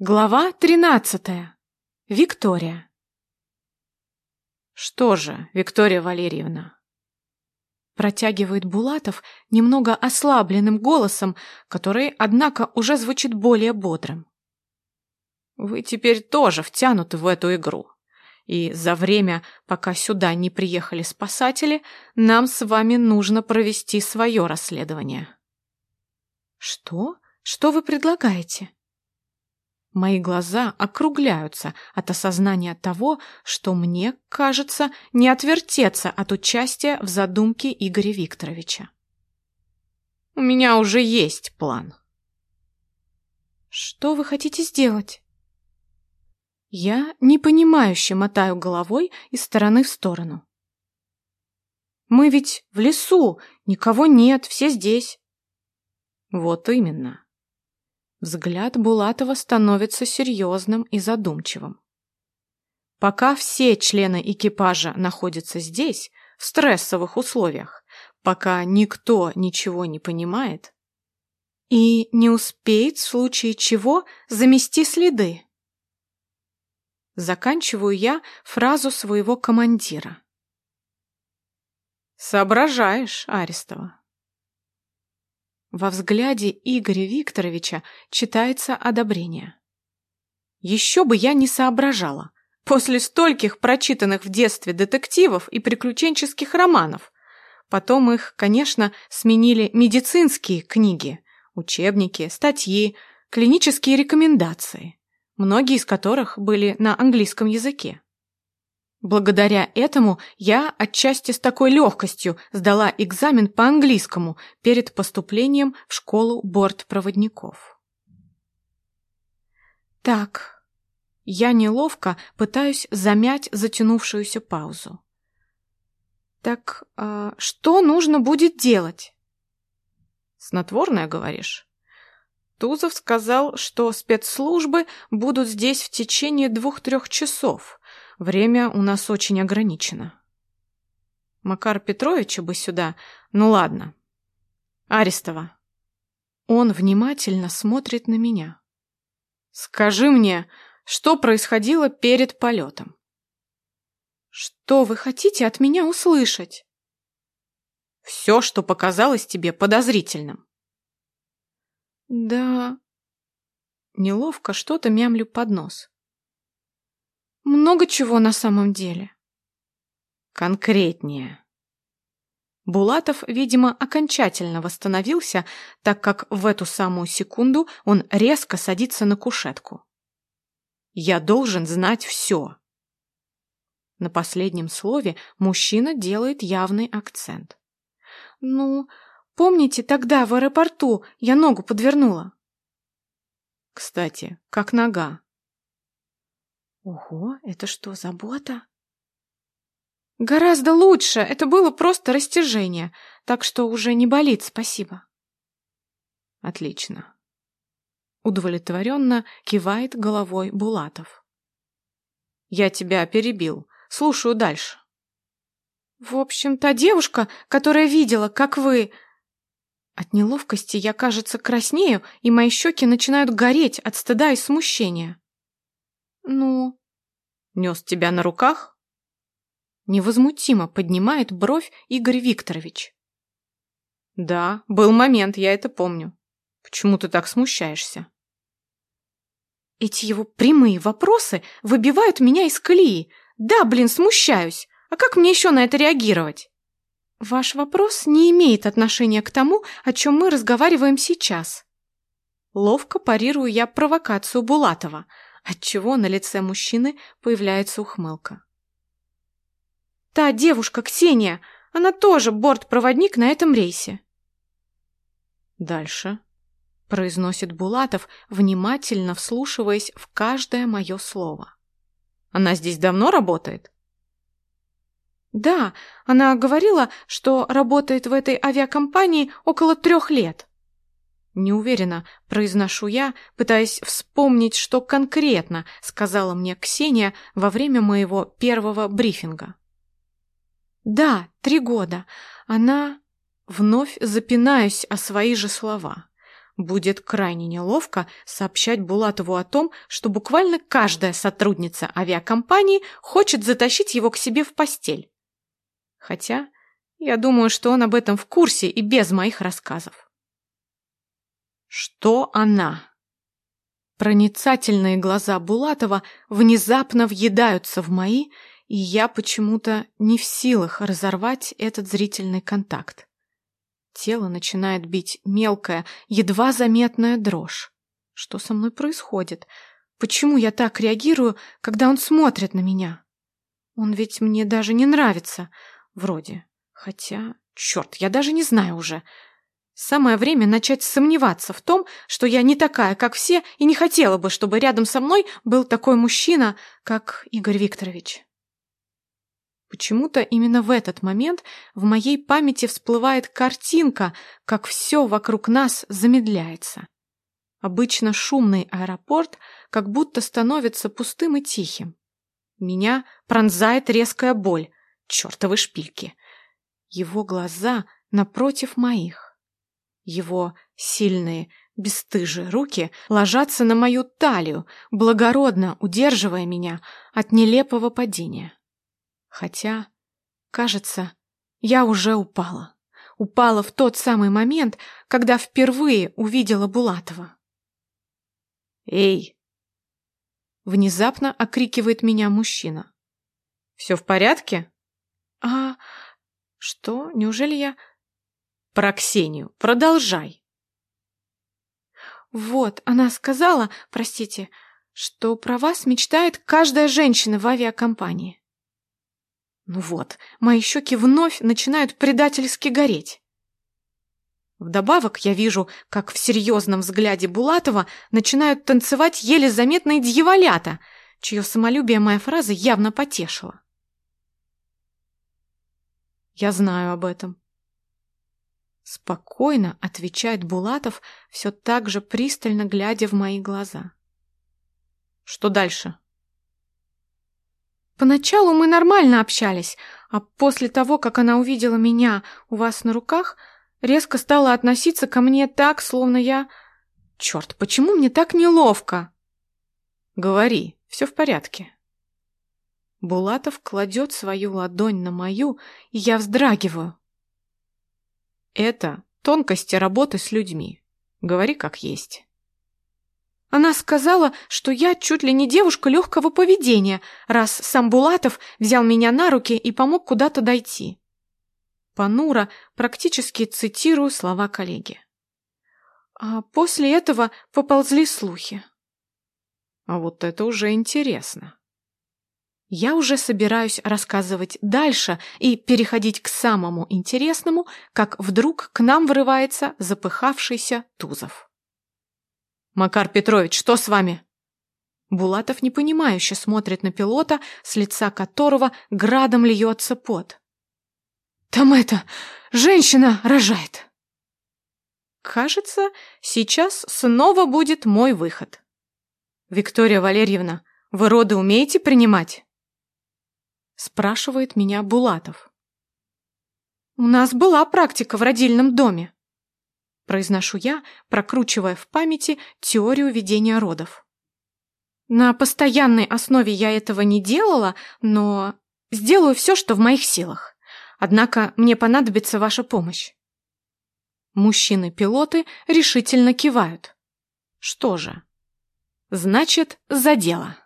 Глава тринадцатая. Виктория. Что же, Виктория Валерьевна? Протягивает Булатов немного ослабленным голосом, который, однако, уже звучит более бодрым. Вы теперь тоже втянуты в эту игру. И за время, пока сюда не приехали спасатели, нам с вами нужно провести свое расследование. Что? Что вы предлагаете? Мои глаза округляются от осознания того, что мне, кажется, не отвертеться от участия в задумке Игоря Викторовича. У меня уже есть план. Что вы хотите сделать? Я непонимающе мотаю головой из стороны в сторону. Мы ведь в лесу, никого нет, все здесь. Вот именно. Взгляд Булатова становится серьезным и задумчивым. Пока все члены экипажа находятся здесь, в стрессовых условиях, пока никто ничего не понимает, и не успеет в случае чего замести следы. Заканчиваю я фразу своего командира. Соображаешь, Арестова. Во взгляде Игоря Викторовича читается одобрение. Еще бы я не соображала. После стольких прочитанных в детстве детективов и приключенческих романов. Потом их, конечно, сменили медицинские книги, учебники, статьи, клинические рекомендации, многие из которых были на английском языке. Благодаря этому я отчасти с такой легкостью сдала экзамен по английскому перед поступлением в школу бортпроводников. Так, я неловко пытаюсь замять затянувшуюся паузу. Так, а что нужно будет делать? Снотворное, говоришь? Тузов сказал, что спецслужбы будут здесь в течение двух-трех часов. Время у нас очень ограничено. Макар Петровича бы сюда. Ну ладно. Арестова. Он внимательно смотрит на меня. Скажи мне, что происходило перед полетом? Что вы хотите от меня услышать? Все, что показалось тебе подозрительным. Да. Неловко что-то мямлю под нос. Много чего на самом деле. Конкретнее. Булатов, видимо, окончательно восстановился, так как в эту самую секунду он резко садится на кушетку. «Я должен знать все». На последнем слове мужчина делает явный акцент. «Ну, помните, тогда в аэропорту я ногу подвернула?» «Кстати, как нога?» Ого, это что, забота? Гораздо лучше, это было просто растяжение, так что уже не болит, спасибо. Отлично. Удовлетворенно кивает головой Булатов. Я тебя перебил, слушаю дальше. В общем, та девушка, которая видела, как вы... От неловкости я, кажется, краснею, и мои щеки начинают гореть от стыда и смущения. Ну, Нес тебя на руках? Невозмутимо поднимает бровь Игорь Викторович. Да, был момент, я это помню. Почему ты так смущаешься? Эти его прямые вопросы выбивают меня из колеи. Да, блин, смущаюсь. А как мне еще на это реагировать? Ваш вопрос не имеет отношения к тому, о чем мы разговариваем сейчас. Ловко парирую я провокацию Булатова – отчего на лице мужчины появляется ухмылка. «Та девушка, Ксения, она тоже бортпроводник на этом рейсе». «Дальше», — произносит Булатов, внимательно вслушиваясь в каждое мое слово. «Она здесь давно работает?» «Да, она говорила, что работает в этой авиакомпании около трех лет». Неуверенно произношу я, пытаясь вспомнить, что конкретно сказала мне Ксения во время моего первого брифинга. «Да, три года. Она...» Вновь запинаюсь о свои же слова. Будет крайне неловко сообщать Булатову о том, что буквально каждая сотрудница авиакомпании хочет затащить его к себе в постель. Хотя я думаю, что он об этом в курсе и без моих рассказов. Что она? Проницательные глаза Булатова внезапно въедаются в мои, и я почему-то не в силах разорвать этот зрительный контакт. Тело начинает бить мелкая, едва заметная дрожь. Что со мной происходит? Почему я так реагирую, когда он смотрит на меня? Он ведь мне даже не нравится. Вроде. Хотя, черт, я даже не знаю уже. Самое время начать сомневаться в том, что я не такая, как все, и не хотела бы, чтобы рядом со мной был такой мужчина, как Игорь Викторович. Почему-то именно в этот момент в моей памяти всплывает картинка, как все вокруг нас замедляется. Обычно шумный аэропорт как будто становится пустым и тихим. Меня пронзает резкая боль, чертовы шпильки. Его глаза напротив моих. Его сильные, бесстыжие руки ложатся на мою талию, благородно удерживая меня от нелепого падения. Хотя, кажется, я уже упала. Упала в тот самый момент, когда впервые увидела Булатова. «Эй!» Внезапно окрикивает меня мужчина. «Все в порядке?» «А... что? Неужели я...» «Про Ксению. Продолжай!» «Вот, она сказала, простите, что про вас мечтает каждая женщина в авиакомпании. Ну вот, мои щеки вновь начинают предательски гореть. Вдобавок я вижу, как в серьезном взгляде Булатова начинают танцевать еле заметные дьяволята, чье самолюбие моя фраза явно потешила. Я знаю об этом. Спокойно отвечает Булатов, все так же пристально глядя в мои глаза. Что дальше? Поначалу мы нормально общались, а после того, как она увидела меня у вас на руках, резко стала относиться ко мне так, словно я... Черт, почему мне так неловко? Говори, все в порядке. Булатов кладет свою ладонь на мою, и я вздрагиваю. Это тонкости работы с людьми. Говори как есть. Она сказала, что я чуть ли не девушка легкого поведения, раз сам Булатов взял меня на руки и помог куда-то дойти. Понуро практически цитирую слова коллеги. А после этого поползли слухи. А вот это уже интересно. Я уже собираюсь рассказывать дальше и переходить к самому интересному, как вдруг к нам врывается запыхавшийся Тузов. «Макар Петрович, что с вами?» Булатов непонимающе смотрит на пилота, с лица которого градом льется пот. «Там это... женщина рожает!» «Кажется, сейчас снова будет мой выход». «Виктория Валерьевна, вы роды умеете принимать?» Спрашивает меня Булатов. «У нас была практика в родильном доме», произношу я, прокручивая в памяти теорию ведения родов. На постоянной основе я этого не делала, но сделаю все, что в моих силах. Однако мне понадобится ваша помощь. Мужчины-пилоты решительно кивают. Что же, значит, за дело.